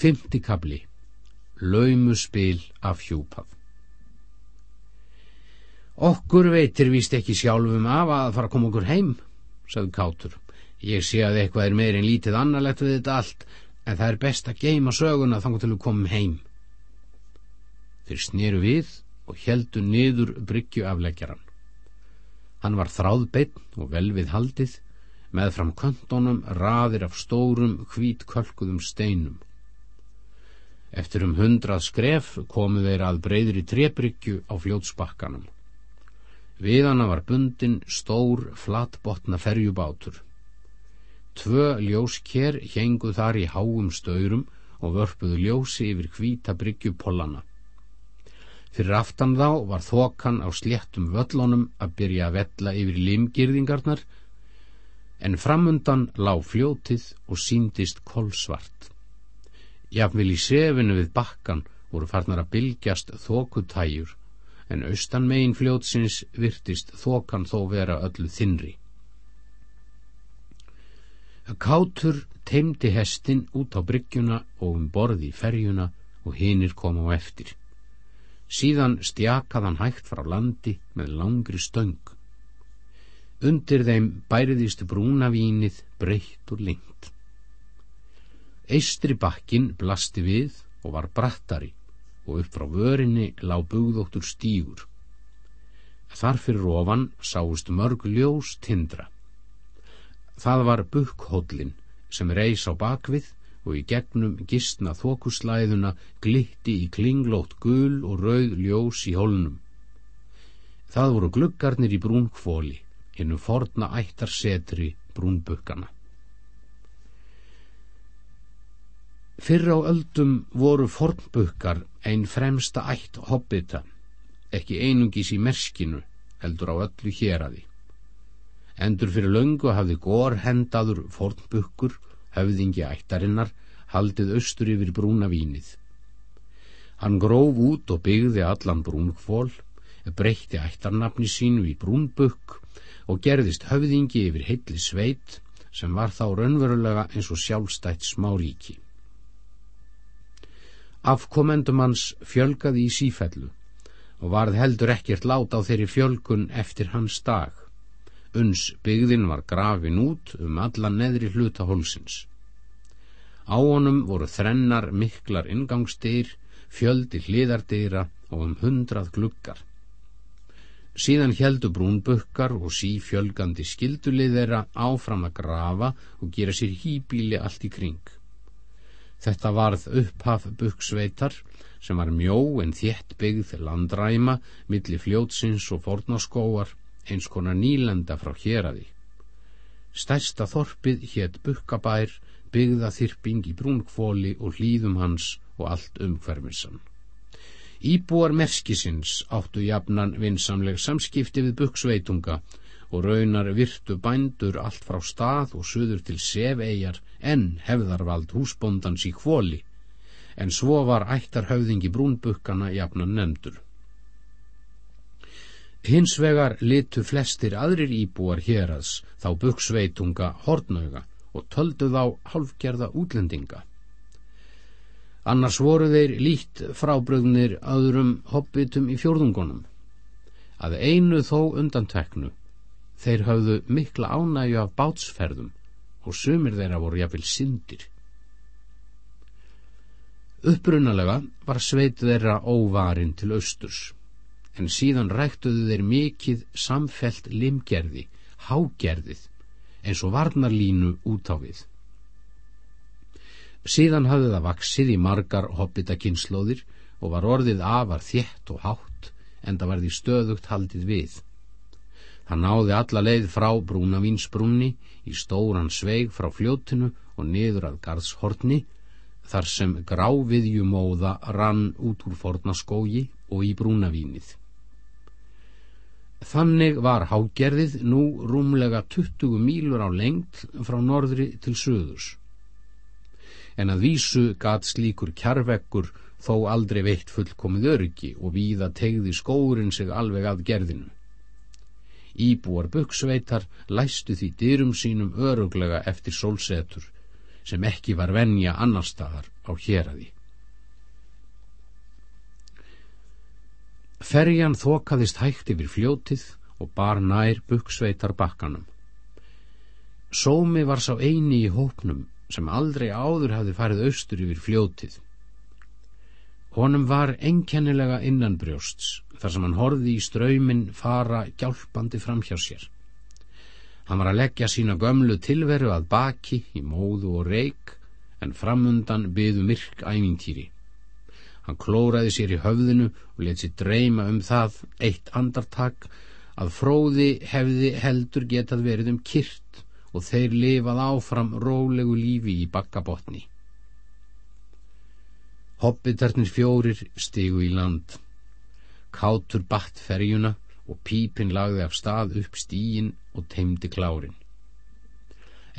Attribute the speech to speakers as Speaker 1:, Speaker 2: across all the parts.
Speaker 1: Fymti kabli Laumuspil af hjúpað Okkur veitir víst ekki sjálfum af að fara að koma okkur heim, sagði Kátur. Ég sé að eitthvað er meirinn lítið annarlegt við þetta allt, en það er best að geima söguna þannig til við komum heim. Þeir sneru við og heldu niður bryggju afleggjaran. Hann var þráðbeinn og vel við haldið, með fram köntónum raðir af stórum hvít kölkuðum steinum. Eftir um hundrað skref komu þeir að breyðri trébryggju á fljótsbakkanum. Við hana var bundin stór flatbotna ferjubátur. Tvö ljósker henguð þar í háum staurum og vörpuðu ljósi yfir hvíta bryggjupollana. Fyrir aftan þá var þokan á sléttum völlunum að byrja að vella yfir limgirðingarnar en framundan lág fljótið og síndist kolsvart. Jafnvel í sefinu við bakkan voru farnar að bylgjast þokutæjur en austan megin fljótsins virtist þokan þó vera öllu þinri. Kátur teimdi hestin út á bryggjuna og um borði í ferjuna og hinir kom á eftir. Síðan stjakaðan hægt frá landi með langri stöng. Undir þeim bæriðist brúnavínið breytt og lengt. Eistri bakkin blasti við og var brattari og upp frá vörinni lág bugðóttur stígur. Þar fyrir ofan sáust mörg ljós tindra. Það var bukkhóllin sem reys á bakvið og í gegnum gistna þokuslæðuna glitti í klinglót gul og rauð ljós í hólnum. Það voru gluggarnir í brúnkvóli, hennu forna ættarsetri brúnbukkana. Fyrr á öldum voru fornbukkar einn fremsta ætt hobbita, ekki einungis í merskinu, heldur á öllu héraði. Endur fyrir löngu hafði gór hendaður fornbukkur, höfðingi ættarinnar, haldið austur yfir brúna vínið. Hann gróf út og byggði allan brúnkvól, breytti ættarnafni sínu í brúnbukk og gerðist höfðingi yfir heilli sveit sem var þá raunverulega eins og sjálfstætt smáríki. Afkomendum hans fjölgaði í sífellu og varð heldur ekkert lát á þeirri fjölgun eftir hans dag. Uns byggðin var grafin út um alla neðri hluta hólsins. Á honum voru þrennar miklar ingangstyr, fjöldi hliðardýra og um hundrað gluggar. Síðan heldu brúnbukkar og sífjölgandi skildulið þeirra áfram að grafa og gera sér hýbíli allt í kring. Þetta varð upphaf buksveitar sem var mjó en þétt byggð landræma millir fljótsins og fornaskóar eins konar nýlenda frá héradi. Stærsta þorpið hétt bukkabær byggða þyrping í brúnkvóli og hlýðum hans og allt umhverfinsan. Íbúar merskisins áttu jafnan vinsamleg samskipti við buksveitunga og raunar virtu bændur allt frá stað og suður til sefeigjar en hefðarvald húsbóndans í kvóli, en svo var ættar höfðingi brúnbukkana jafnan nefndur. Hins vegar litu flestir aðrir íbúar hérads þá bukksveitunga hortnauga og töldu þá halfgerða útlendinga. Annars voru þeir lít frábröðnir öðrum hobbitum í fjórðungunum. Að einu þó undanteknu Þeir hafðu mikla ánægju af bátsferðum og sumir þeirra voru jafnvel syndir. Upprunalega var sveit þeirra óvarinn til austurs, en síðan ræktuðu þeir mikið samfelt limgerði, hágerðið, eins og varnarlínu út á við. Síðan hafði það vaksið í margar hobbitakinnslóðir og var orðið afar þétt og hátt, en það var því stöðugt haldið við. Hann náði alla leið frá brúnavínsbrúnni í stóran sveig frá fljótinu og niður að garðshortni þar sem gráviðjumóða rann út úr fornaskógi og í brúnavínið. Þannig var hágerðið nú rúmlega 20 mílur á lengt frá norðri til söðurs. En að vísu gat slíkur kjarvekkur þó aldrei veitt fullkomið öryggi og víða tegði skórin sig alveg að gerðinu. Íbúar buksveitar læstu því dyrum sínum öruglega eftir sólsetur, sem ekki var venja annar staðar á héradi. Ferjan þokaðist hægt yfir fljótið og bar nær buksveitar bakkanum. Sómi var sá eini í hópnum sem aldrei áður hafði farið austur yfir fljótið. Honum var enkennilega innanbrjósts þar sem hann horfi í ströymin fara gjálpandi fram hjá sér. Hann var að leggja sína gömlu tilveru að baki í móðu og reik en framundan byðu myrk ævintýri. Hann klóraði sér í höfðinu og let sér dreyma um það eitt andartak að fróði hefði heldur getað verið um kyrt og þeir lifað áfram rólegu lífi í bakkabotni. Hobbitarnir fjórir stigu í land. Kátur batt ferjuna og pípin lagði af stað upp stíin og teimdi klárin.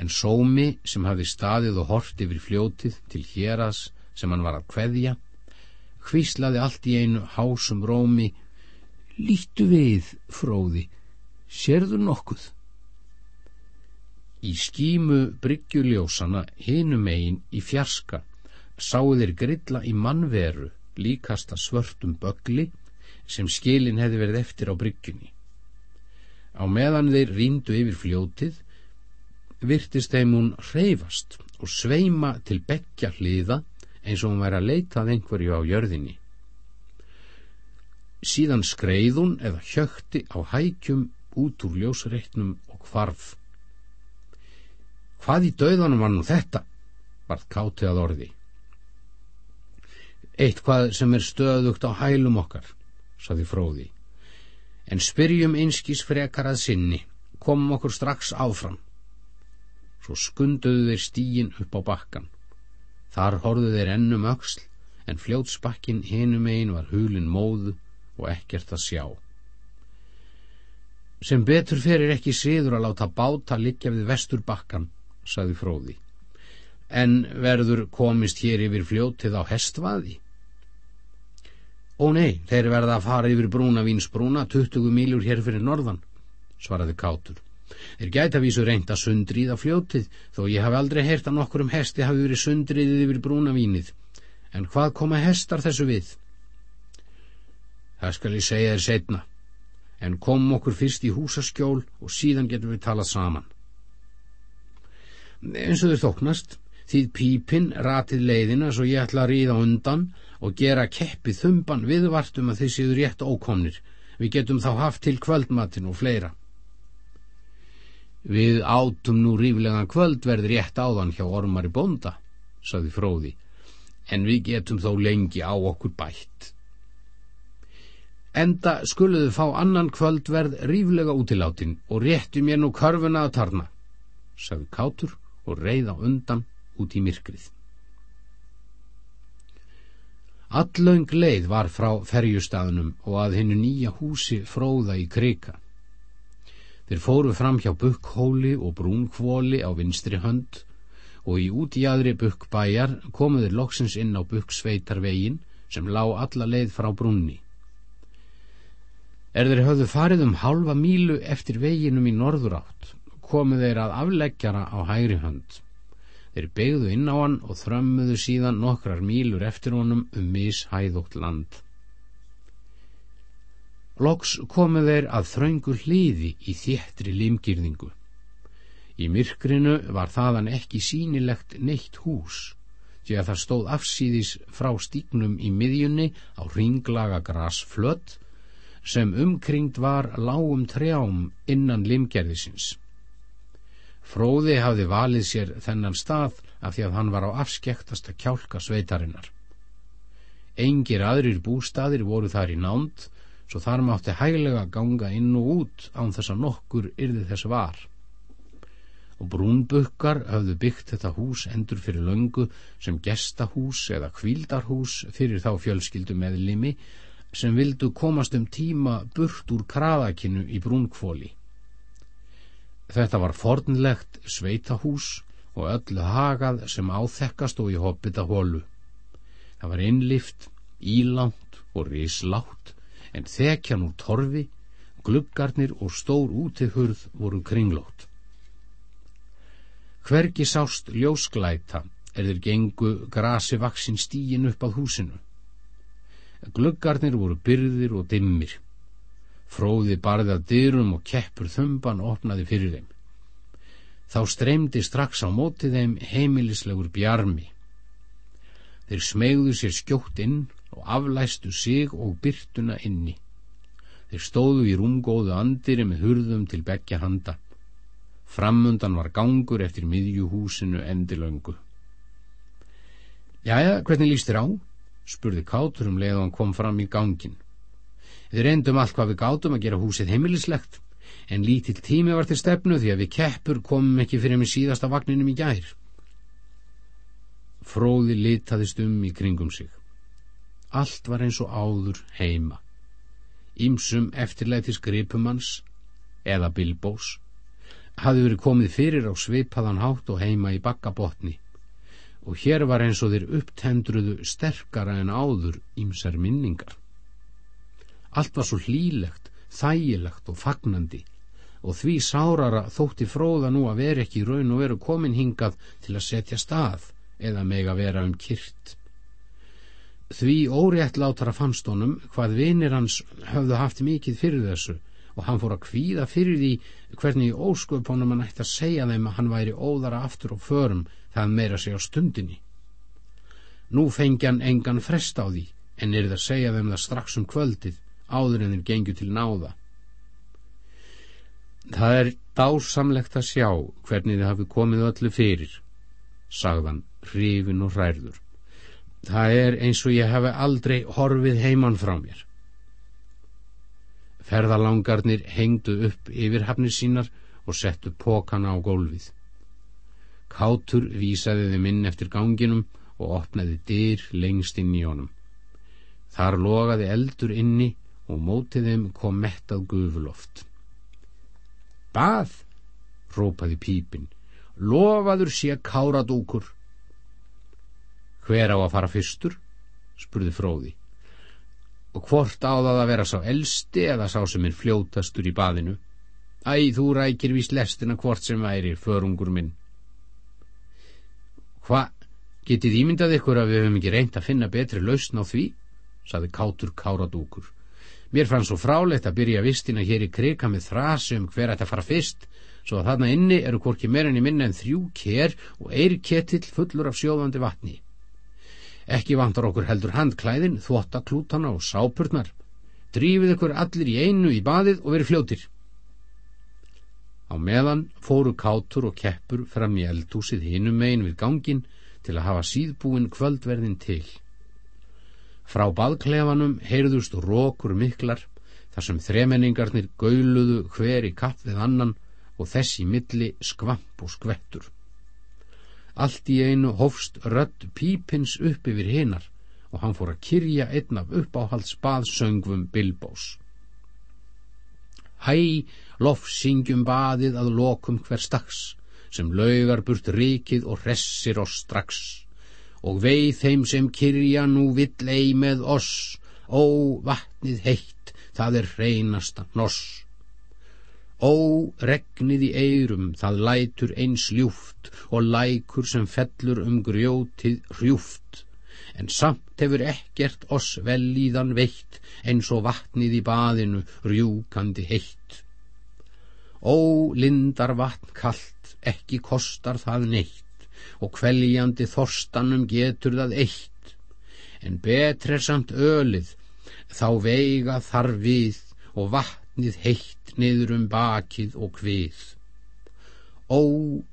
Speaker 1: En sómi sem hafði staðið og hort yfir fljótið til héras sem hann var að kveðja, hvíslaði allt í einu hásum rómi, lítu við, fróði, sérðu nokkuð? Í skímu bryggjuljósana hinum eigin í fjarska sáu þeir grilla í mannveru líkasta svörtum bögli sem skilin hefði verið eftir á bryggjunni. Á meðan þeir ríndu yfir fljótið virtist þeim hún reyfast og sveima til bekja hliða eins og hún væri að leitað einhverju á jörðinni. Síðan skreiðun eða hjökti á hækjum út úr ljósreitnum og hvarf. Hvað í dauðanum var nú þetta? varð kátið að orði. Eitt hvað sem er stöðugt á hælum okkar saði fróði. En spyrjum einskís frekar að sinni, komum okkur strax áfram. Svo skunduðu þeir stíin upp á bakkan. Þar horðu þeir ennum öksl, en fljótsbakkin hinum einn var hulin móðu og ekkert að sjá. Sem betur ferir ekki siður að láta báta liggja við vestur bakkan, saði fróði. En verður komist hér yfir fljótið á hestvaði? Ó nei, þeir verða að fara yfir brúna vínsbrúna, 20 míljur hér fyrir norðan, svaraði Kátur. Þeir gæta vísu reynda sundrið á fljótið, þó ég hafi aldrei heyrt að nokkur um hesti hafi verið sundriðið yfir brúna vínið. En hvað koma hestar þessu við? Það skal ég segja þér setna, en komum okkur fyrst í húsaskjól og síðan getum við talað saman. Eins og þau þóknast, því pípinn ratið leiðina svo ég ætla að ríða undan og gera keppi þumban viðvartum að þeir séu rétt ókomnir. Við getum þá haft til kvöldmatin og fleira. Við átum nú ríflega kvöldverð rétt áðan hjá ormar í bonda, saði fróði, en við getum þó lengi á okkur bætt. Enda skuluðu fá annan kvöldverð ríflega útilátin og réttu mér nú körfuna að tarna, saði kátur og reyða undan út í myrkrið. Allöng leið var frá ferjustaðnum og að hennu nýja húsi fróða í krika. Þeir fóru fram hjá bukkhóli og brúnkvóli á vinstri hönd og í útjæðri bukkbæjar komuður loksins inn á bukksveitarvegin sem lá alla leið frá brúnni. Er þeir höfðu farið um halva mílu eftir veginum í norður átt, komuð þeir að afleggjara á hægri hönd. Þeir begðu inn á hann og þrömmuðu síðan nokkrar mílur eftir honum um mishæðótt land. Loks komu þeir að þraungur hliði í þéttri limgirðingu. Í myrkrinu var þaðan ekki sínilegt neitt hús, því að það stóð afsýðis frá stíknum í miðjunni á ringlaga grasflött sem umkringt var lágum trjám innan limgerðisins. Fróði hafði valið sér þennan stað af því að hann var á afskektasta kjálka sveitarinnar. Engir aðrir bústaðir voru þar í nánd, svo þar mátti hæglega ganga inn og út án þess að nokkur yrði þess var. Og brúnbukkar hafðu byggt þetta hús endur fyrir löngu sem gestahús eða kvildarhús fyrir þá fjölskyldu með limi sem vildu komast um tíma burt úr kraðakinu í brúnkvóli. Þetta var fornlegt sveitahús og öllu hagað sem áþekkast og í hoppita hólu. Það var innlift, ílánt og rislátt en þekjan úr torfi, gluggarnir og stór útihurð voru kringlót. Hvergi sást ljósklæta er þeir gengu grasi vaksin stíin upp að húsinu. Gluggarnir voru byrðir og dimmir. Fróði barði að dyrum og keppur þumban opnaði fyrir þeim. Þá streymdi strax á móti þeim heimilislegur bjarmi. Þeir smegðu sér skjótt inn og aflæstu sig og byrtuna inni. Þeir stóðu í rúmgóðu andiri með hurðum til begja handa. Framundan var gangur eftir miðjuhúsinu endilöngu. Jæja, hvernig líst þér á? spurði Kátur um leið og hann kom fram í gangin. Við reyndum allt hvað við gátum að gera húsið heimilislegt, en lítill tími var til stefnu því að við keppur komum ekki fyrir mig síðasta vagninum í gær. Fróði litaðist um í kringum sig. Allt var eins og áður heima. Ímsum eftirlæti skripumans, eða bilbós, hafði verið komið fyrir á svipaðan hátt og heima í bakkabotni og hér var eins og þeir upptendruðu sterkara en áður ímsar minningar. Allt var svo hlýlegt, þægilegt og fagnandi og því sárara þótti fróða nú að vera ekki í raun og veru komin hingað til að setja stað eða meg að vera um kyrt. Því óréttlátara fannst honum hvað vinir hans höfðu haft mikið fyrir þessu og hann fór að kvíða fyrir því hvernig í ósköpunum hann ætti að segja þeim að hann væri óðara aftur og förum það meira sig á stundinni. Nú fengi hann engan frest á því en er það að segja þeim það strax um kvöldið áður en þeir gengju til náða. Það er dásamlegt að sjá hvernig þið hafi komið öllu fyrir, sagðan hrifin og hræður. Það er eins og ég hafi aldrei horfið heimann frá mér. Ferðalangarnir hengdu upp yfir hafnir sínar og settu pókana á gólfið. Kátur vísaði þeim inn eftir ganginum og opnaði dyr lengst inn í honum. Þar logaði eldur inni og mótið þeim kom mettað gufuloft. Bað, rópaði pípin, lofaður sé káradúkur. Hver á að fara fyrstur? spurði fróði. Og hvort á það að vera sá elsti eða sá sem er fljótastur í baðinu? Æ, þú rækir vís lestina hvort sem væri, förungur minn. Hva, getið ímyndað ykkur að við hefum ekki reynd að finna betri lausn á því? saði kátur káradúkur. Mér fann svo frálegt að byrja vistina hér í krika með þrasi um hver að fara fyrst, svo að þarna inni eru hvorki meirinni minna en þrjú kér og eir ketill fullur af sjóðandi vatni. Ekki vantar okkur heldur handklæðin, þvottaklútana og sápurnar. Drífið ykkur allir í einu í baðið og verið fljótir. Á meðan fóru kátur og keppur fram í eldúsið hinum megin við gangin til að hafa síðbúin kvöldverðin til. Frá baðklefanum heyrðust rókur miklar þar sem þremenningarnir gauluðu hver í kapp við annan og þessi milli skvamp og skvettur. Allt í einu hófst rödd pípins upp yfir hinnar og hann fór að kyrja einn af uppáhalds baðsöngvum Bilbós. Hæ, lofsingjum baðið að lokum hver stags, sem laugar burt rikið og hressir oss strax. Og veið þeim sem kyrja nú vill ei með oss, ó, vatnið heitt, það er hreinasta noss. Ó, regnið í eirum, það lætur eins ljúft og lækur sem fellur um grjótið hrjúft en samt hefur ekkert oss vel íðan veitt eins og vatnið í baðinu rjúkandi heitt. Ó, lindar vatn kallt, ekki kostar það neitt og kveljandi þorstanum getur það eitt. En betr er samt ölið, þá veiga þar við og vatnið heitt niður um bakið og hvið. Ó,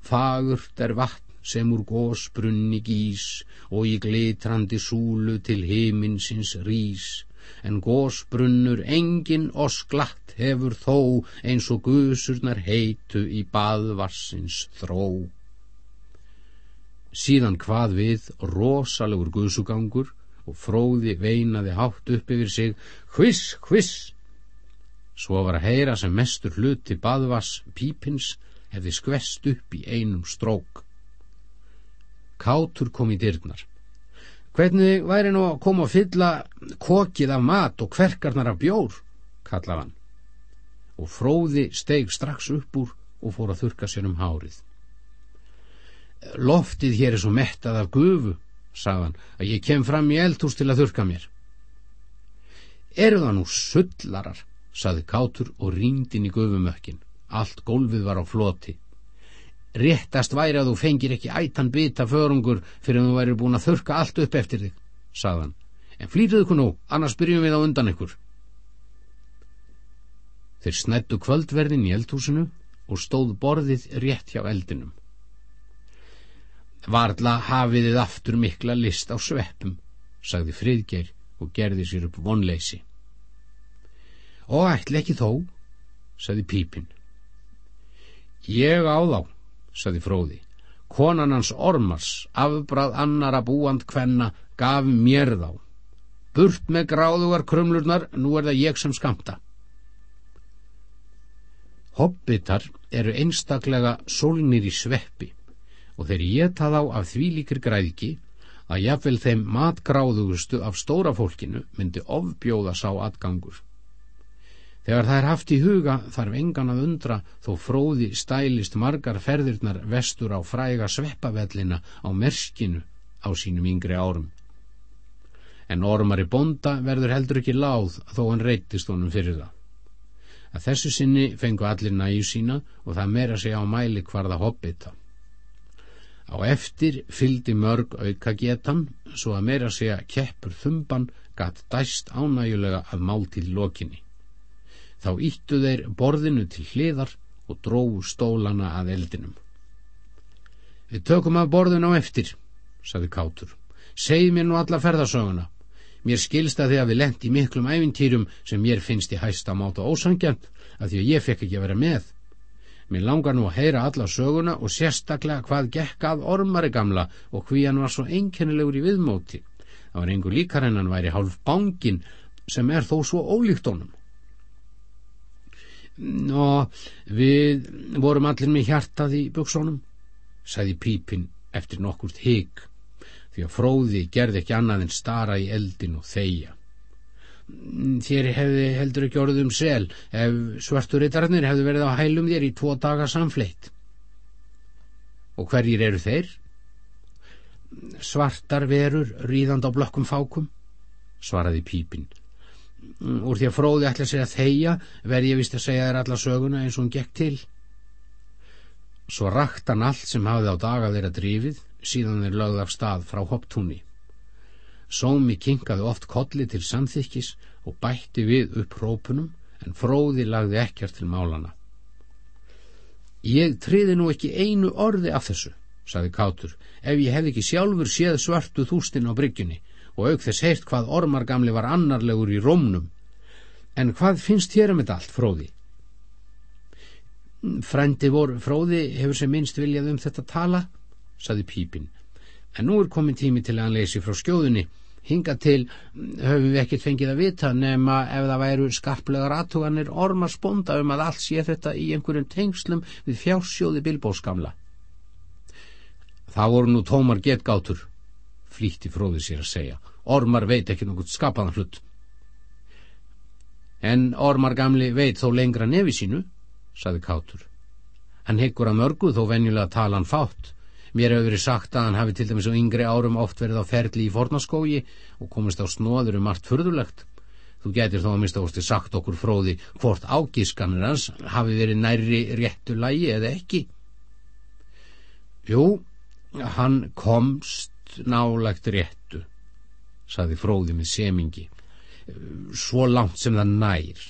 Speaker 1: fagurt er vatn sem úr gósbrunni gís og í glitrandi súlu til himinsins rís, en gósbrunnur engin og sklatt hefur þó eins og gusurnar heitu í baðvarsins þró. Síðan hvað við rosalegur gusugangur og fróði veinaði hátt upp yfir sig, hviss, hviss. Svo var að heyra sem mestur hluti baðvars pípins hefði skvest upp í einum strók. Kátur kom í dyrnar. Hvernig væri nú að koma að fylla kokið af mat og kverkarnar af bjór, kallaði hann. Og fróði steig strax upp úr og fór að þurka sér um hárið. Loftið hér er svo mettað af gufu, sagðan, að ég kem fram í eldhús til að þurka mér. Eru það nú sullarar, sagði Kátur og rýndin í gufumökkin. Allt gólfið var á floti. Réttast væri að þú fengir ekki ætan bita förungur fyrir að þú væri búin að þurka allt upp eftir þig, sagðan. En flýtuðu ykkur nú, annars byrjum við á undan ykkur. Þeir snættu kvöldverðin í eldhúsinu og stóð borðið rétt hjá eldinum. Varla hafiðið aftur mikla list á sveppum, sagði Friðgeir og gerði sér upp vonleysi. Og ætli ekki þó, sagði Pípinn. Ég á þá, sagði Fróði. Konan hans Ormars, afbrað annara búand hvenna, gaf mér þá. Burt með gráðugar krumlurnar, nú er það ég sem skamta. Hobbitar eru einstaklega solnir í sveppi og þeir geta þá af því líkir græðki að jafnvel þeim matgráðugustu af stóra fólkinu myndi ofbjóða sá atgangur. Þegar það er haft í huga þarf engan að undra þó fróði stælist margar ferðirnar vestur á fræga sveppavellina á merskinu á sínum yngri árum. En ormar í bonda verður heldur ekki láð þó hann reytist honum fyrir það. Að þessu sinni fengu allir næju sína og það meira segja á mæli hvarða hobbita. Á eftir fyldi mörg auka getan svo að meira segja keppur þumban gatt dæst ánægulega af máltíð lokinni. Þá íttu þeir borðinu til hliðar og dróðu stólana að eldinum. Við tökum af borðinu á eftir, saði Kátur. Segð mér nú alla ferðarsöguna. Mér skilsta því að við lendi miklum æfintýrum sem mér finnst í hæsta máta ósangjant að því að ég fekk ekki að vera með. Mér langar nú að heyra alla söguna og sérstaklega hvað gekk að ormari gamla og hví hann var svo einkennilegur í viðmóti. Það var einhver líkar en hann væri hálf bángin sem er þó svo ólíkt honum. Nó, við vorum allir með hjartað í buksónum, sagði Pípinn eftir nokkurt hygg, því að fróði gerði ekki annað en stara í eldin og þeia þér hefði heldur ekki orðið um sel ef svarturittarnir hefðu verið á hælum þér í tvo daga samfleitt. Og hverjir eru þeir? Svartar verur ríðand á blokkum fákum, svaraði pípinn. Úr því að fróði ætla að þeia verði ég vist að segja þér alla söguna eins og hún gekk til. Svo rakt hann allt sem hafði á daga þeirra drifið síðan þeir lögði af stað frá hopptúni. Sómi kinkaði oft kolli til samþykkis og bætti við upp hrópunum en fróði lagði ekkert til málana. Ég triði nú ekki einu orði af þessu, saði Kátur, ef ég hef ekki sjálfur séð svartu þústinn á bryggjunni og auk þess heirt hvað ormar gamli var annarlegur í rómnum. En hvað finnst þér um þetta allt, fróði? Frendi vor fróði hefur sem minnst viljað um þetta tala, saði Pípinn, en nú er komin tími til að hann leysi frá skjóðunni hinga til höfum við ekkert fengið að vita nema ef það væru skarplegar aðtuganir ormar sponda um að allt sé þetta í einhverjum tengslum við fjársjóði bilbóskamla. Það voru nú tómar getgátur, flýtti fróðið sér að segja. Ormar veit ekki nokkuð skapaðan hlut. En ormar gamli veit þó lengra nefi sínu, saði Kátur. Hann heggur að mörgu þó venjulega tala hann fátt Mér hefur verið sagt að hann hafi til dæmis á yngri árum oft verið á ferli í fornaskógi og komist á snóður um margt förðulegt. Þú getur þó að mista ósti sagt okkur fróði hvort ágískanir hans hafi verið næri réttu lægi eða ekki. Jú, hann komst nálagt réttu, saði fróði með semingi, svo langt sem það nær.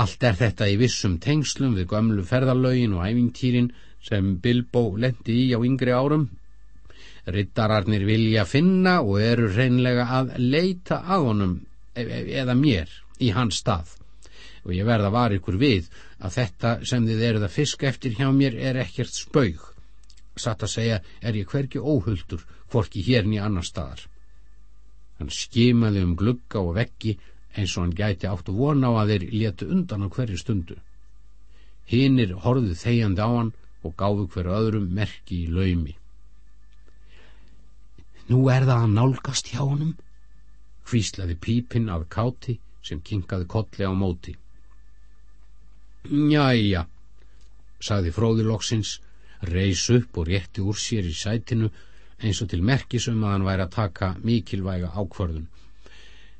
Speaker 1: Allt er þetta í vissum tengslum við gömlu ferðalögin og æfintýrin sem Bilbo lendi í á yngri árum. Rittararnir vilja finna og eru reynlega að leita að honum e, e, eða mér í hans stað og ég verða var ykkur við að þetta sem þið eruð að fiska eftir hjá mér er ekkert spaug. Satt að segja er ég hverki óhulltur hvorki hérni annar staðar. Hann skimaði um glugga og veggi eins og hann gæti áttu vona á að þeir letu undan á hverju stundu. Hinnir horfðu þegjandi á hann og gáðu hver öðrum merki í laumi. Nú er það að nálgast hjá honum, hvíslaði pípinn af káti sem kinkaði kolli á móti. Jæja, sagði fróðiloksins, reys upp og rétti úr sér í sætinu eins og til merkisum að hann væri að taka mikilvæga ákvörðun.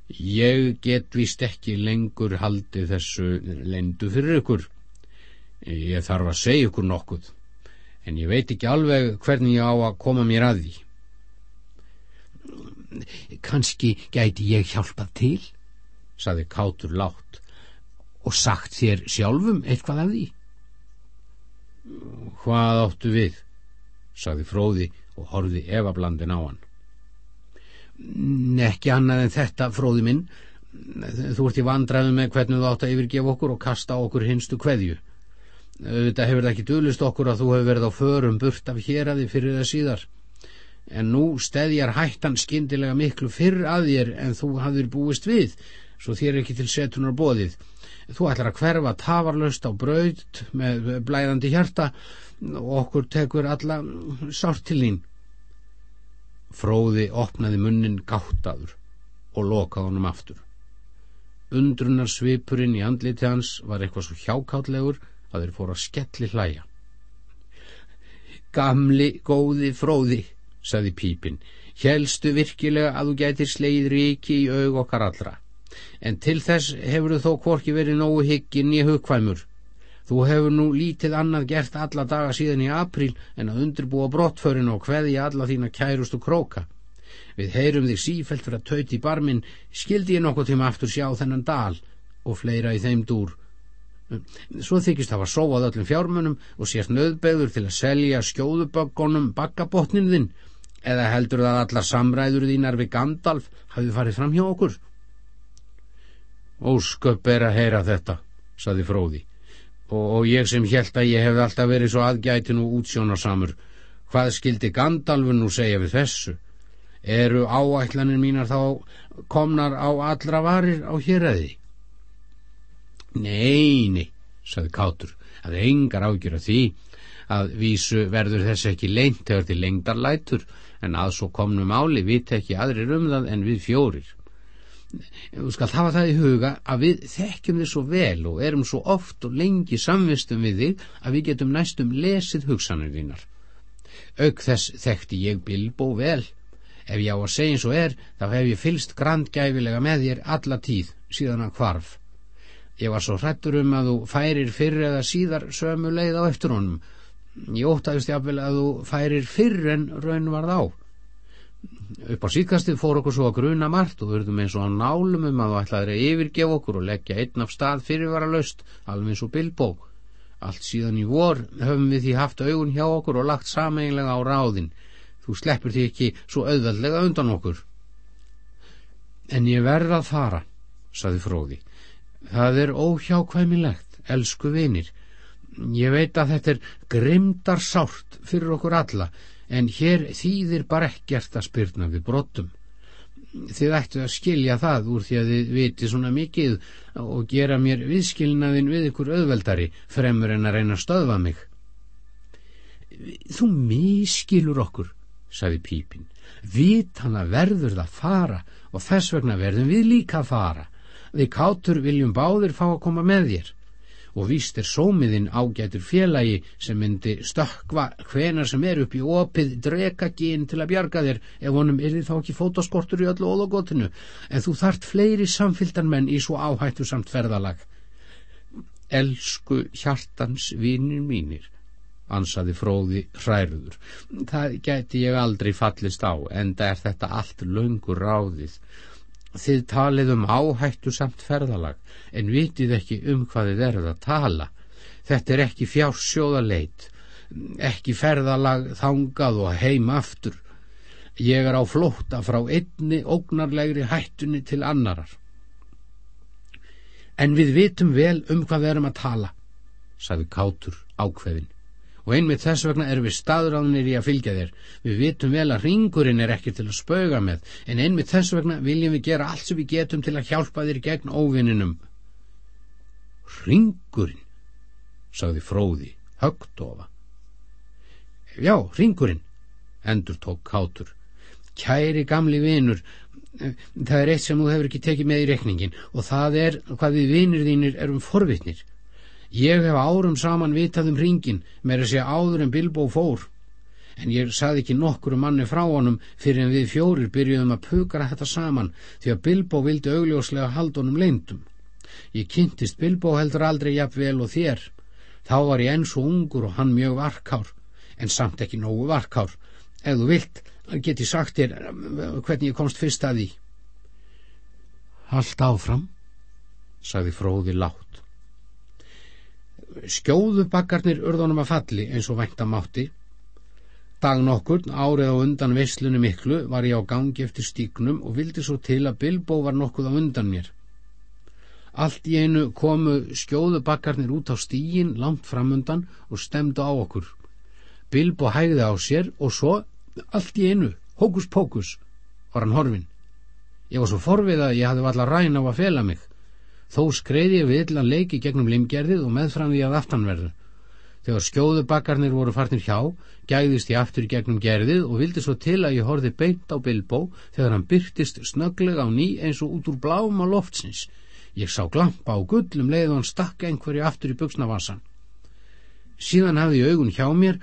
Speaker 1: Ég get vist ekki lengur haldið þessu lendu fyrir ykkur. Ég þarf að segja ykkur nokkuð, en ég veit ekki alveg hvernig ég á að koma mér að því.
Speaker 2: Kanski gæti ég hjálpað til, saði Kátur látt, og sagt þér sjálfum eitthvað af því.
Speaker 1: Hvað áttu við? saði Fróði og horfi efablandin á hann.
Speaker 2: Nekki annað en þetta, Fróði minn. Þú ert í vandraðu með hvernig þú átt að yfirgefa okkur og kasta okkur hinstu kveðju. Þetta hefur það ekki dölist okkur að þú hefur verið á förum burt af hér að því fyrir það síðar. En nú steðjar hættan skindilega miklu fyrr að þér en þú hafðir búist við, svo þér ekki til setunar bóðið. Þú ætlar að hverfa tafarlöst á braud með blæðandi hjarta og okkur tekur alla sárt til þín.
Speaker 1: Fróði opnaði munnin gáttaður og lokaði honum aftur. Undrunar svipurinn í andliti hans var eitthvað svo hjákátlegur að þeir fóra skelli hlæja.
Speaker 2: Gamli, góði Fróði, saði Pípin, helstu virkilega að þú getur sleið ríki í aug okkar allra. En til þess hefur þó hvorki verið nógu hygginn í hugkvæmur. Þú hefur nú lítið annað gert alla daga síðan í apríl en að undirbúa brottförin og hveði alla þína kærustu króka. Við heyrum þig sífelt fyrir að tauti barminn, skildi ég nokkuð tíma aftur sjá þennan dal og fleira í þeim dúr. Svo þykist var sóað öllum fjármunum og sért nöðbegur til að selja skjóðuböggunum bakkabotnin þinn. Eða heldur það allar samræður þínar við Gandalf hafið farið fram hjá okkur?
Speaker 1: Ósköp er að heyra þetta, saði Fróði. Og, og ég sem held að ég hef alltaf verið svo aðgætin og útsjónarsamur hvað skildi Gandalfun nú segja við þessu? Eru áætlanir mínar þá komnar á allra varir á héræði
Speaker 2: Neini, saði Kátur að engar ágjur af því að vísu verður þess ekki leint þegar til lengdar lætur en að svo komnum áli viti ekki aðrir um það en við fjórir skal hafa það í huga að við þekkjum þið svo vel og erum svo oft og lengi samvistum við þig að við getum næstum lesið hugsanir þínar. Auk þess þekkti ég Bilbo vel. Ef ég á að segja eins og er, þá hef ég fylst grandgæfilega með þér alla tíð síðan að kvarf. Ég var svo hrættur um að þú færir fyrr eða síðar sömu leið á eftir honum. Ég ótaðist jáfnvel að þú færir fyrr en raun varð á upp á síðkastið fór okkur svo að gruna margt og verðum eins og á nálum um að þú ætlaði að yfirgefa okkur og leggja einn af stað fyrirvara löst, alveg eins og bilbó. Allt síðan í vor höfum við því haft augun hjá okkur og lagt sameinlega á ráðin. Þú sleppur því ekki svo auðveldlega undan okkur. En ég verða að fara, saði Fróði. Það er óhjákvæmilegt, elsku vinir. Ég veit að þetta er grimdar sárt fyrir okkur alla, en hér þýðir bara ekkert að spyrna við brottum. Þið ættu að skilja það úr því að þið viti svona mikið og gera mér viðskilnaðin við ykkur auðveldari fremur en að reyna að stöðva mig. Þú miskilur okkur, saði Pípin. Vit hann að verður það fara og þess vegna verðum við líka að fara. Við kátur viljum báðir fá að koma með þér. Og víst er sómiðinn ágætur félagi sem myndi stökkva hvenar sem er upp í opið drekaginn til að bjarga þér ef honum er þá ekki fótaskortur í öllu óðagotinu. En þú þart fleiri samfylgdan menn í svo áhættu samt ferðalag.
Speaker 1: Elsku hjartans vinir mínir ansaði fróði hræruður það geti ég aldrei fallist á en það er þetta allt löngur ráðið Þið talið um áhættu samt ferðalag en vitið ekki um hvað þið eruð að tala. Þetta er ekki fjársjóða leit, ekki ferðalag þangað og heim aftur. Ég er á flótta frá einni ógnarlegri hættunni til annarar. En við vitum vel um hvað við erum að tala, saði Kátur ákveðin og einmitt þess vegna erum við staðráðnir í að fylgja þér. Við vitum vel að ringurinn er ekki til að spauga með, en einmitt þess vegna viljum við gera allt sem við getum til að hjálpa þér gegn óvinninum.
Speaker 2: Ringurinn, sagði fróði, högdofa.
Speaker 1: Já, ringurinn, endur tók kátur. Kæri gamli vinur, það er eitt sem þú hefur ekki tekið með í rekningin og það er hvað við vinir þínir erum forvitnir. Ég hef árum saman vitað um ringin, með að segja áður en Bilbo fór. En ég saði ekki nokkur um manni frá honum fyrir en við fjórir byrjuðum að pukara þetta saman því að Bilbo vildi augljóslega halda honum leindum. Ég kynntist Bilbo heldur aldrei jafnvel og þér. Þá var ég enn svo ungur og hann mjög varkár, en samt ekki nógu varkár. Ef þú vilt, get ég sagt þér hvernig ég komst fyrst að því.
Speaker 2: Allt áfram, sagði fróði látt.
Speaker 1: Skjóðubakkarnir urðunum að falli eins og væntamátti. Dag nokkur, árið á undan veislunum miklu, var ég á gangi eftir stíknum og vildi svo til að Bilbo var nokkuð á undan mér. Allt í einu komu skjóðubakkarnir út á stígin langt framundan og stemdu á okkur. Bilbo hægði á sér og svo, allt í einu, hókus pókus, var hann horfin. Ég var svo forvið að ég hafði allar ræn á að fela mig. Þó skreiði ég við illan leiki gegnum limgerðið og meðfram því að aftanverðu. Þegar skjóðubakkarnir voru farnir hjá, gæðist ég aftur gegnum gerðið og vildi svo til að ég horfi beint á Bilbo þegar hann byrtist snöglega á ný eins og út úr bláma loftsins. Ég sá glampa á gullum leið og hann stakk einhverju aftur í buksnavasan. Síðan hafði ég augun hjá mér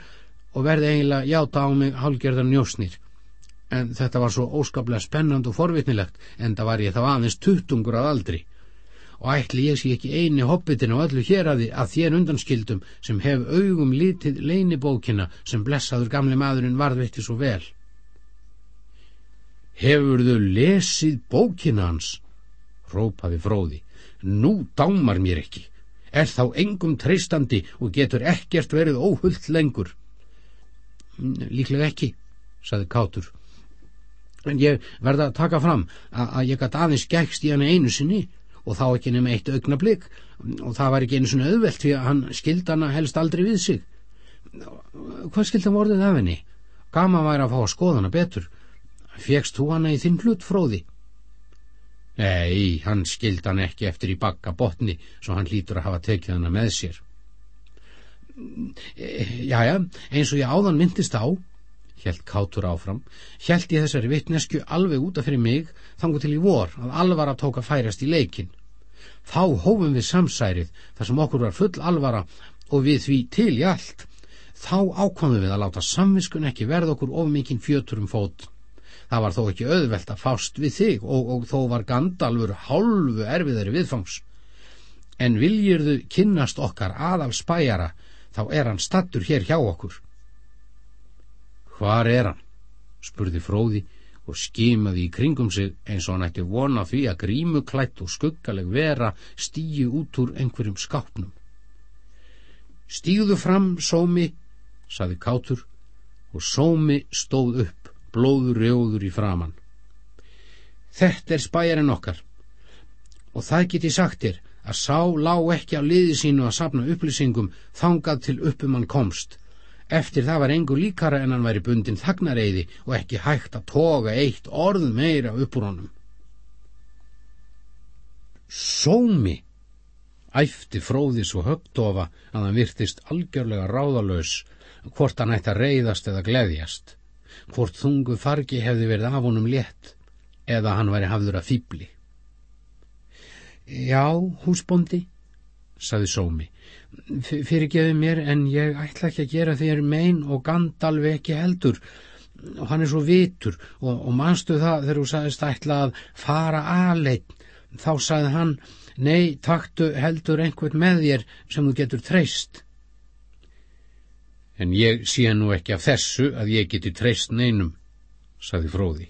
Speaker 1: og verði eiginlega játa á mig hálgerðar njósnir. En þetta var svo óskaplega spennand og forvitnilegt en það var ég þá aðeins tuttungur að aldri og ætli ég sé ekki eini hobbitin á öllu hér að að þér undanskildum sem hef augum litið leinibókina sem blessaður gamle maðurinn varðveitti svo vel. Hefur þau lesið bókina hans? Rópaði fróði. Nú dámar mér ekki. Er þá engum treystandi og getur ekkert verið óhullt lengur? Líklega ekki, saði Kátur. En ég verða að taka fram að, ég gæti aðeins gækst í hann einu sinni og þá ekki nema eitt augnablík og það var ekki einu svona auðvelt því að hann skild hana helst aldrei við sig. Hvað skild hann vorðið af henni? Gama væri að fá að skoða hana betur. Fegst þú hana í þinn hlut fróði? Nei, hann skild hann ekki eftir í bakka botni svo hann lítur að hafa tekið hana með sér. Jæja, eins og ég áðan myndist á Hjælt kátur áfram, hjælt ég þessari vittnesku alveg útaf fyrir mig þangu til í vor að alvara tók að færast í leikin. Þá hófum við samsærið þar sem okkur var full alvara og við því til í allt. Þá ákvæmum við að láta samviskun ekki verða okkur of mikinn fjötur um fót. Það var þó ekki auðvelt að fást við þig og, og þó var Gandalfur hálfu erfiðari viðfangs. En viljirðu kynnast okkar aðal spæjara, þá er hann stattur hér hjá okkur.
Speaker 2: Hvar er hann? spurði fróði og skimaði í kringum sig eins og hann ætti vona því að grímuklætt og skuggaleg vera stíu út úr einhverjum skápnum.
Speaker 1: Stíðu fram, sómi, saði kátur og sómi stóð upp, blóður rjóður í framann. Þetta er spæjarinn okkar og það get ég sagt þér að sá lá ekki á liði sínu að sapna upplýsingum þangað til uppumann komst Eftir það var engur líkara en hann væri bundin þagnareiði og ekki hægt að toga eitt orð meira upp úr honum. Sómi! Æfti fróði svo högdofa að hann virtist algjörlega ráðalös hvort hann ætti að reyðast eða gleðjast, hvort þungu fargi hefði verið af honum létt eða hann væri hafður að fýbli. Já, húsbondi, saði Sómi, fyrirgefi mér en ég ætla ekki að gera þér mein og Gandalf ekki heldur og hann er svo vitur og, og manstu það þegar þú sagðist ætla að fara aðleitt þá sagði hann nei, taktu heldur einhvern með þér sem þú getur treyst
Speaker 2: En ég sé nú ekki af þessu að ég geti treyst neinum, sagði fróði.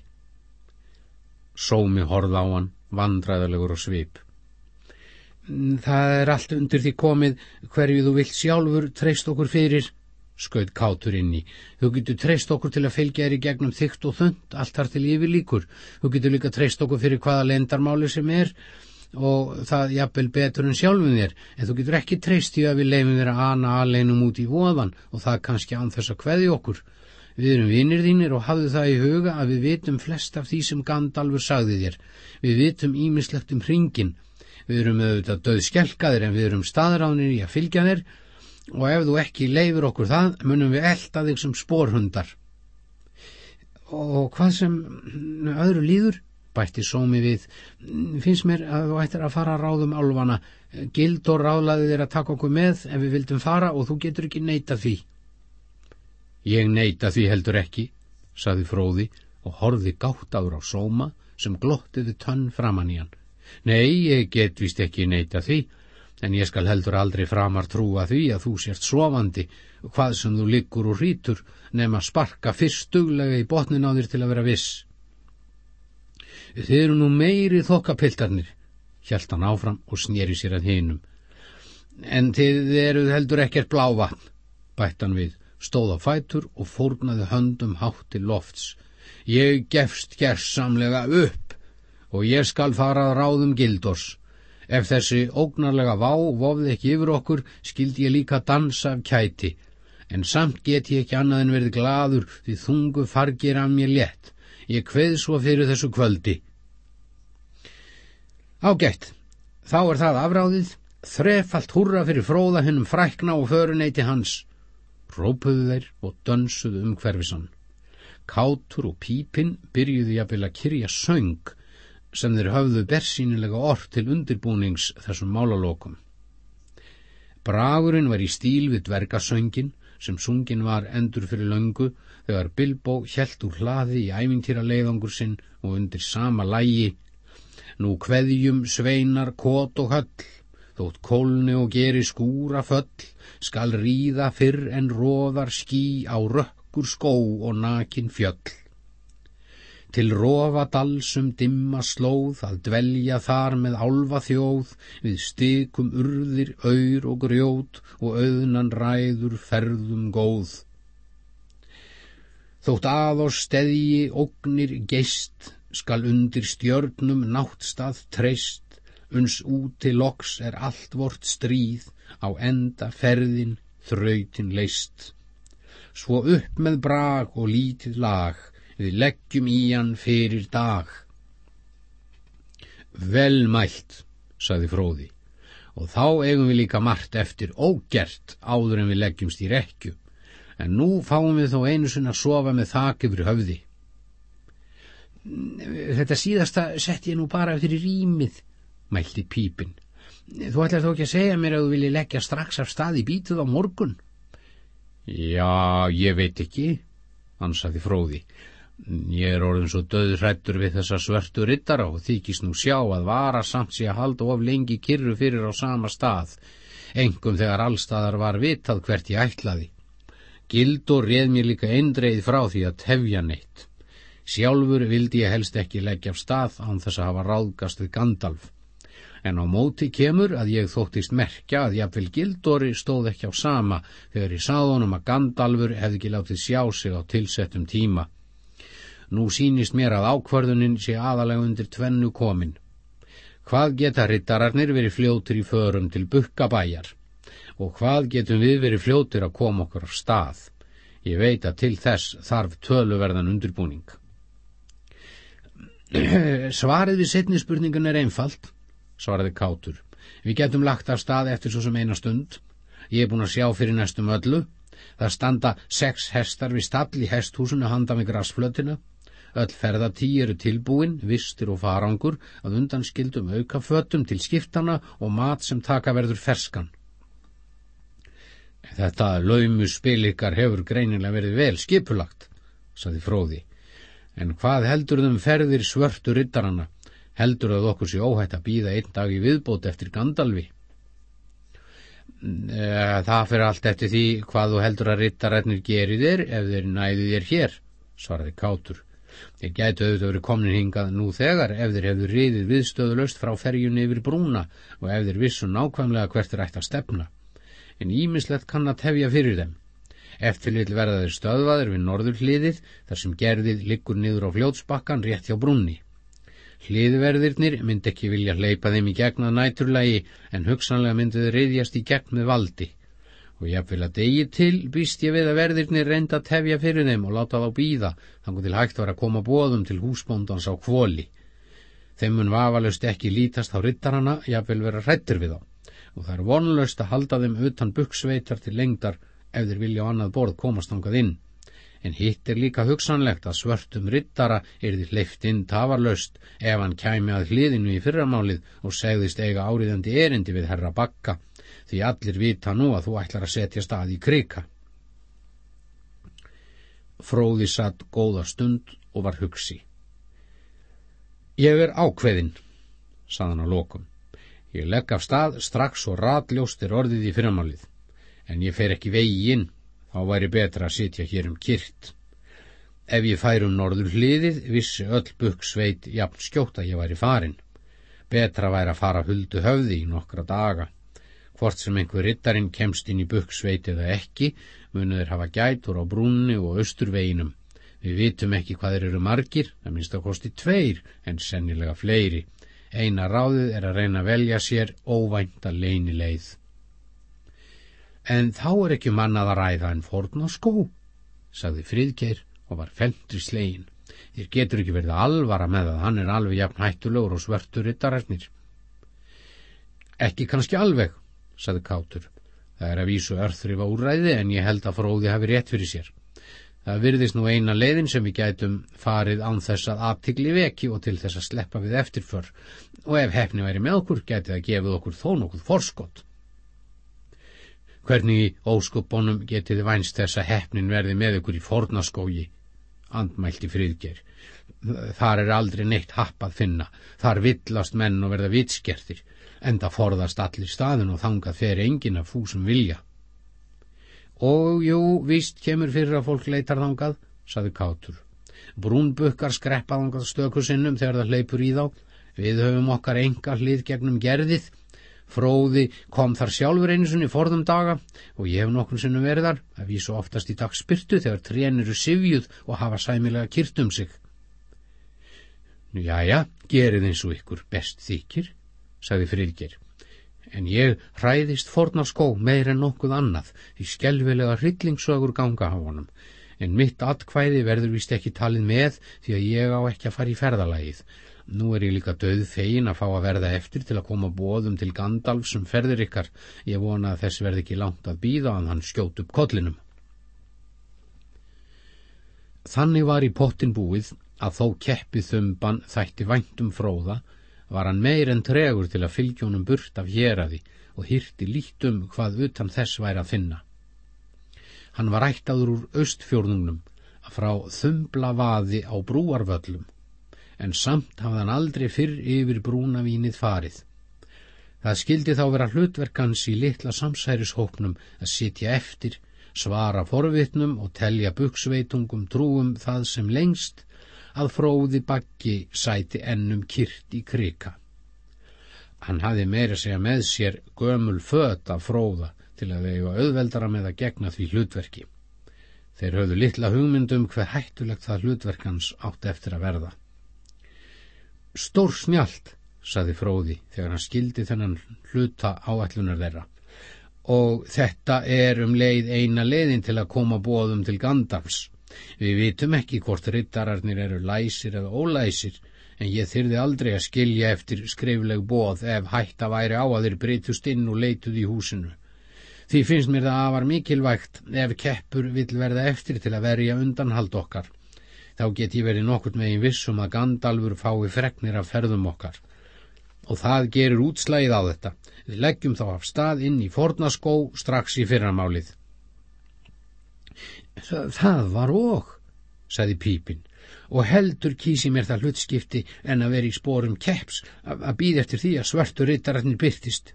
Speaker 2: Sómi horð á hann, vandræðalegur og svip.
Speaker 1: Það er allt undir því komið hverju þú vilt sjálfur treyst okkur fyrir, skauð kátur inn í. Þú getur treyst okkur til að fylgja þér í gegnum þygt og þund, allt þar til yfir líkur. Þú getur líka treyst okkur fyrir hvaða lendarmáli sem er og það jafnvel betur en sjálfum þér, en þú getur ekki treyst í að við leifum þér að ana aleinum út í voðan og það kannski án þess að hveði okkur. Við erum vinir þínir og hafðu það í huga að við vitum flest af því sem Gandalfur sagði þér. Við vitum ímislegt um hringin við erum auðvitað döð skjelkaðir en við erum staðránir í að fylgja þér og ef þú ekki leifur okkur það munum við elda þig sem spórhundar og hvað sem öðru líður bætti sómi við, finnst mér að þú ættir að fara að ráðum álfana, gild og ráðlaði þér að taka okkur með ef við vildum fara og þú getur ekki neyta því.
Speaker 2: Ég neyta því heldur ekki, saði fróði og horfi gáttaður á sóma sem glottiði tönn framann í hann. Nei, ég get vist ekki neyta því, en ég skal heldur aldrei framar trúa því að þú sért sofandi, hvað sem þú liggur og rítur, nema sparka fyrst stuglega í botnin á þér til að vera viss. Þið eru nú meiri þokkapiltarnir, hjælt hann áfram og snýri sér að hinum. En þið eruð heldur ekkert blávatn, bætt hann við, stóð á fætur og fórnaði höndum hátt til lofts. Ég gefst gerðsamlega upp og ég skal fara að ráðum gildors. Ef þessi ógnarlega vá vofði ekki yfir okkur, skildi ég líka dansa af kæti, en samt get ég ekki annað en verið gladur því þungu fargir af mér létt. Ég kveð svo fyrir þessu kvöldi. Ágætt, þá er það afráðið, þrefalt húrra fyrir fróða hennum frækna og föruneyti hans. Rópuðu þeir og dönsuðu um hverfisann. Kátur og pípinn byrjuðu jafnvel að kyrja söng sem þeir höfðu bersýnilega orð til undirbúnings þessum málalokum. Bragurinn var í stíl við dvergasöngin sem sungin var endur fyrir löngu þegar Bilbo hjælt úr hlaði í æmintýra leiðangur sinn og undir sama lægi Nú kveðjum sveinar kót og höll, þótt kólni og geri skúra föll, skal ríða fyrr en róðar skí á rökkur skó og nakin fjöll. Til rofa dalsum dimma slóð að dvelja þar með álfa þjóð við stykum urðir, auður og grjót og auðnan ræður ferðum góð. Þótt að og steðji ógnir geist skal undir stjörnum náttstað treyst, uns úti loks er allt vort stríð, á enda ferðin þrautin leist. Svo upp með brag og lítið lag, við leggjum í hann fyrir dag. Velmælt, saði fróði, og þá eigum við líka margt eftir ógert áður en við leggjumst í rekju, en nú fáum við þó einu sinna að sofa með þak yfir höfði. Þetta síðasta sett ég nú bara eftir í rýmið, mælti pípin. Þú ætlar þó ekki að segja mér að þú vilji leggja strax af stað í bítið á morgun? Já, ég veit ekki, ansaði fróði. Ég er orðin svo döðrættur við þessa svörtu rittara og þykist nú sjá að vara samt sé að halda of lengi kyrru fyrir á sama stað, engum þegar allstaðar var vitað hvert ég ætlaði. Gildur reð mér líka eindreið frá því að tefja neitt. Sjálfur vildi ég helst ekki leggja af stað án þess að hafa ráðgast við Gandalf. En á móti kemur að ég þóttist merkja að jáfnvel Gildori stóð ekki á sama þegar ég sað honum að Gandalfur hefði ekki látið sjá sig á tilsettum tíma. Nú sínist mér að ákvarðunin sé aðalega undir tvennu komin. Hvað geta rittararnir verið fljótur í förum til bukkabæjar? Og hvað getum við verið fljótur að koma okkur á stað? Ég veit að til þess þarf töluverðan undirbúning.
Speaker 1: Svarið við setni spurningun er einfalt, svaraði Kátur. Við getum lagt af stað eftir svo sem eina stund. Ég er búin að sjá fyrir næstum öllu. Það standa sex hestar við stapl í hesthúsinu handa með grasflötina. Öll ferðatí eru tilbúin, vistir og farangur að undan skildum auka fötum til skiptana og mat sem taka verður ferskan.
Speaker 2: Þetta laumu spil ykkar hefur greinilega verið vel skipulagt, saði fróði. En hvað heldur þum ferðir svörtu riddarana? Heldur það okkur sér óhætt að býða einn dag í viðbót eftir Gandalfi?
Speaker 1: Eh, það fyrir allt eftir því hvað þú heldur að riddararnir gerir þér ef þeir næði þér hér, svaraði Kátur. Þeir gætu auðvitað verið komnin hingað nú þegar ef þeir hefðu riðið viðstöðulöst frá ferjunni yfir brúna og ef þeir vissu nákvæmlega hvert er ætti að stefna. En ímislegt kann að tefja fyrir þeim. Eftir lill verða þeir stöðvaðir við norður hliðið þar sem gerðið liggur niður á fljótsbakkan rétt hjá brúnni. Hliðverðirnir myndi ekki vilja hleypa þeim í gegn að næturlægi en hugsanlega myndi þeir reyðjast í gegn með valdi. Og ég vil að degi til býst ég við að verðirnir reynda að tefja fyrir þeim og láta þá býða þannig til hægt var að koma bóðum til húsbóndans á kvóli. Þeim mun vafalust ekki lítast á rittarana, ég vil vera hrættur við þá og það er vonlust að halda þeim utan buksveitar til lengdar ef þeir vilja á annað borð komast ángað inn. en hitt er líka hugsanlegt að svörtum rittara er því hleyft inn tafarlaust ef hann kæmi að hliðinu í fyrramálið og segðist eiga áriðandi erindi við herra bakka, því allir vita nú að þú ætlar að setja stað í krika. Fróði satt góða stund og var hugsi. Ég er ákveðinn, saðan á lokum. Ég legg af stað strax og ratljóst er orðið í fyrramálið, en ég fer ekki vegi inn þá væri betra að sitja hér um kyrt. Ef ég fær um norður hliðið, vissi öll bukksveit jafn skjótt að ég væri farin. Betra væri að fara huldu höfði í nokkra daga. Hvort sem einhver rittarinn kemst inn í bukksveit eða ekki, munuður hafa gætur á brúnni og austurveginum. Við vitum ekki hvað þeir eru margir, það minnst að kosti tveir, en sennilega fleiri. Eina ráðið er að reyna að velja sér óvænta leinileið en þá er ekki mannað að ræða en forn á skó, sagði Fríðgeir og var feltri slegin. Þér getur ekki verið alvara með að hann er alveg jafn hættulegur og svörtur yttararnir. Ekki kannski alveg, sagði Kátur. Það er að vísu örþrifa úræði en ég held að fróði hafi rétt fyrir sér. Það virðist nú eina leiðin sem við gætum farið án þess að aftikli veki og til þess að sleppa við eftirför og ef hefni væri með okkur gæti það gefið okkur þó nokkuð forskott. Hvernig í óskupunum getið vænst þess að hefnin verði með ykkur í fornaskógi? Andmælti friðger. Þar er aldrei neitt happ að finna. Þar villast menn og verða vitskertir. Enda forðast allir staðin og þangað fer engin að fúsum vilja. Og jú, víst kemur fyrir að fólk leitar þangað, saði Kátur. Brúnbukkar skreppa þangað stökusinnum þegar það hleypur í þá. Við höfum okkar enga hlið gegnum gerðið Fróði kom þar sjálfur einu sinni forðum daga og ég hef nokkur sinnum verið þar að vísu oftast í dagspyrtu þegar trén eru sifjuð og hafa sæmilega kyrt um sig. Nú jájá, gerið eins og ykkur best þykir, sagði Fríðger. En ég hræðist fornarskó meir en nokkuð annað í skjálfilega hryllingsögur ganga á honum. En mitt atkvæði verður vist ekki talið með því að ég á ekki að fara í ferðalagið Nú er ég líka döð fegin að fá að verða eftir til að koma bóðum til Gandalf sem ferðir ykkar. Ég vona að þess verði ekki langt að býða að hann skjót upp kollinum. Þannig var í pottin búið að þó keppið þumban þætti væntum fróða var hann meir en tregur til að fylgjónum burt af héræði og hýrti lítum hvað utan þess væri að finna. Hann var ættaður úr austfjórnungnum frá þumbla vaði á brúarvöllum en samt hafði hann aldrei fyrr yfir brúnavínið farið. Það skildi þá vera hlutverkans í litla samsærishóknum að sitja eftir, svara forvitnum og telja buksveitungum trúum það sem lengst að fróði bakki sæti ennum kyrt í krika. Hann hafi meira segja með sér gömul föt af fróða til að eiga auðveldara með að gegna því hlutverki. Þeir höfðu litla hugmyndum hver hættulegt það hlutverkans átt eftir að verða. Stór snjált, saði Fróði þegar hann skildi þennan hluta áallunar þeirra. Og þetta er um leið eina leiðin til að koma bóðum til Gandalfs. Við vitum ekki hvort rittararnir eru læsir eða ólæsir, en ég þyrði aldrei að skilja eftir skrifleg bóð ef hætta væri á að þeir breytust inn og leituð í húsinu. Því finnst mér það að var mikilvægt ef keppur vill verða eftir til að verja undanhald okkar þá get ég verið nokkurt megin vissum að Gandalfur fái fregnir af ferðum okkar. Og það gerir útslægið á þetta. Við leggjum þá af stað inn í fornaskó strax í fyrramálið. Það, það var óg, saði Pípin, og heldur kísi mér það hlutskipti en að vera í spórum keps að býð eftir því að svörtu rittararnir byrtist.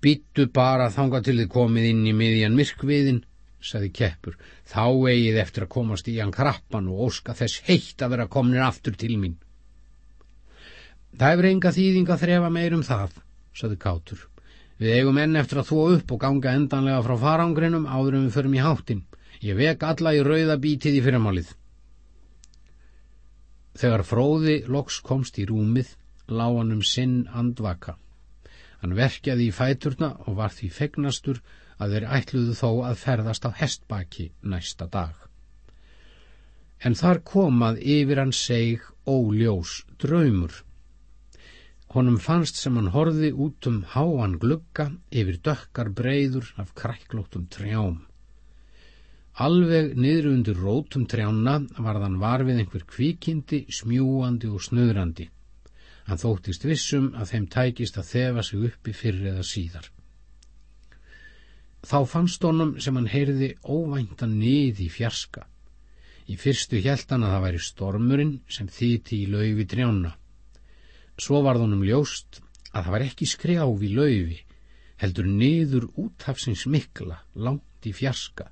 Speaker 1: Býttu bara þanga til þið komið inn í miðjan myrkviðin saði Keppur, þá eigið eftir að komast í hann krappan og óska þess heitt að vera komin aftur til mín. Það hefur enga þýðing að þrefa meir um það, saði Kátur. Við eigum enn eftir að þó upp og ganga endanlega frá farangrinum áður en við förum í háttin. Ég vek alla í rauða bítið í fyrirmálið. Þegar fróði loks komst í rúmið, lá hann um sinn andvaka. Hann verkjaði í fæturna og var því fegnastur að þeir ætluðu þó að ferðast á hestbaki næsta dag. En þar komað yfir hann seg óljós draumur. Honum fannst sem hann horfi út um háan glugga yfir dökkar breyður af kræklóttum trjám. Alveg niður undir rótum trjána var við einhver kvikindi, smjúandi og snöðrandi. Hann þóttist vissum að þeim tækist að þefa sig uppi fyrir eða síðar. Þá fannst honum sem hann heyrði óvæntan nið í fjarska. Í fyrstu hjælt hann að það væri stormurinn sem þýti í laufi trjána. Svo var honum ljóst að það var ekki skrjáf í laufi, heldur niður úthafsins mikla, langt í fjarska,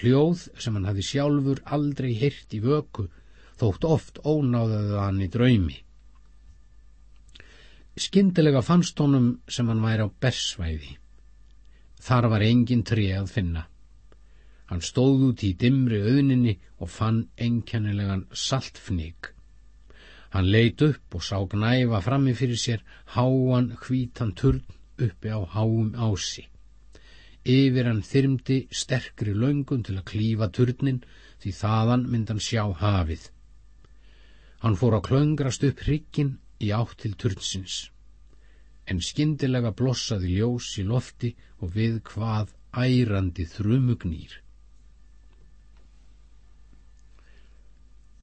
Speaker 1: hljóð sem hann hafi sjálfur aldrei heyrt í vöku, þótt oft ónáðaði hann í draumi. Skyndilega fannst honum sem hann væri á bersvæði. Þar var engin tré að finna. Hann stóð út í dimri auðninni og fann enkennilegan saltfnig. Hann leit upp og sá gnæfa frammi fyrir sér háan hvítan turn uppi á háum ási. Yfir hann þyrmdi sterkri laungun til að klífa turnin því þaðan mynd hann sjá hafið. Hann fór að klöngrast upp hrikkin í átt til turnsins. En skyndilega blossaði ljós í lofti og við hvað ærandi þrumugnýr.